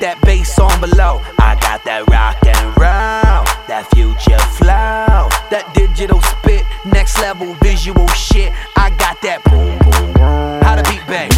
That bass on below. I got that rock and roll, that future flow, that digital spit, next level visual shit. I got that boom boom boom. How to beat bang.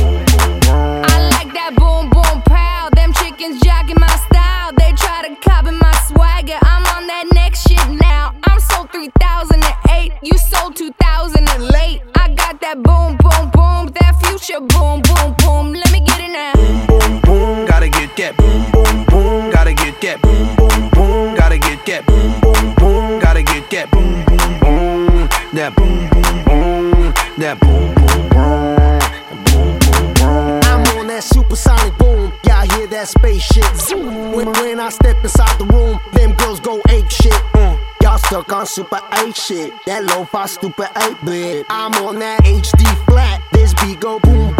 I like that boom boom pow. Them chickens jacking my style. They try to copy my swagger. I'm on that next shit now. I'm sold 3008. You sold 2000 and late. I got that boom boom boom. That future boom boom boom. Let me get it now. Boom boom boom. Gotta get that boom boom boom. Gotta get that boom boom boom. Gotta get that boom boom boom. Gotta get that boom boom boom. That boom boom boom. That boom boom boom. Boom boom boom. I'm on that supersonic boom. Y'all hear that spaceship? Zoom. When, when I step inside the room, them girls go ape shit. Mm. Y'all stuck on super 8 shit. That low fi stupid 8 bit. I'm on that HD flat. This beat go boom.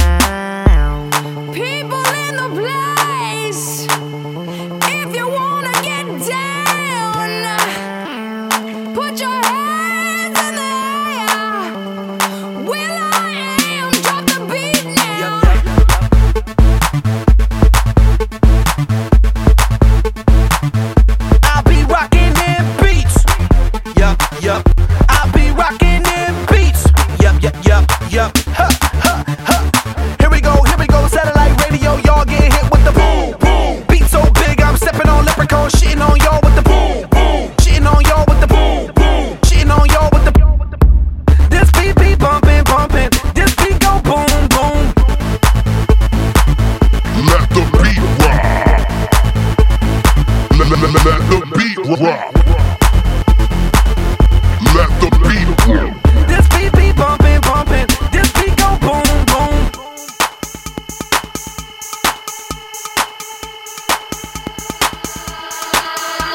Rock. Let the beat rock. This beat be bumping, bumping. This beat go boom, boom.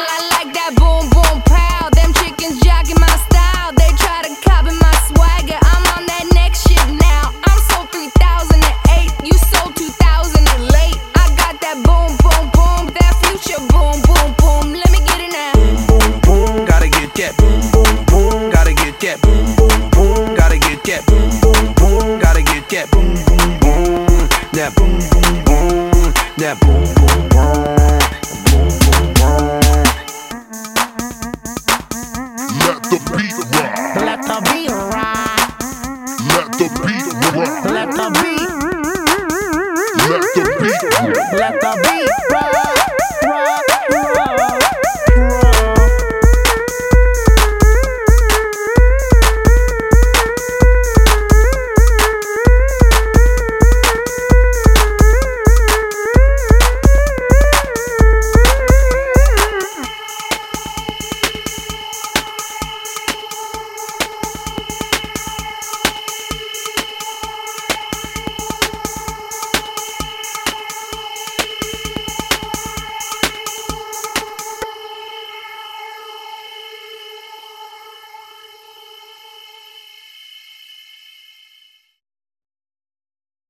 I like that boom boom pow. Them chickens jacking my style. They try to copy my swagger. I'm on that next shit now. I'm sold 3008. You sold 2000 and late. I got that boom boom boom. That future boom boom boom. Let me that boom boom boom, gotta get that boom boom boom, gotta get that boom boom boom, that boom boom boom, that boom boom boom, boom boom boom. Let the beat rock. Let the beat rock. Let the beat rock. Let the beat. Let the beat rock. Let the beat rock.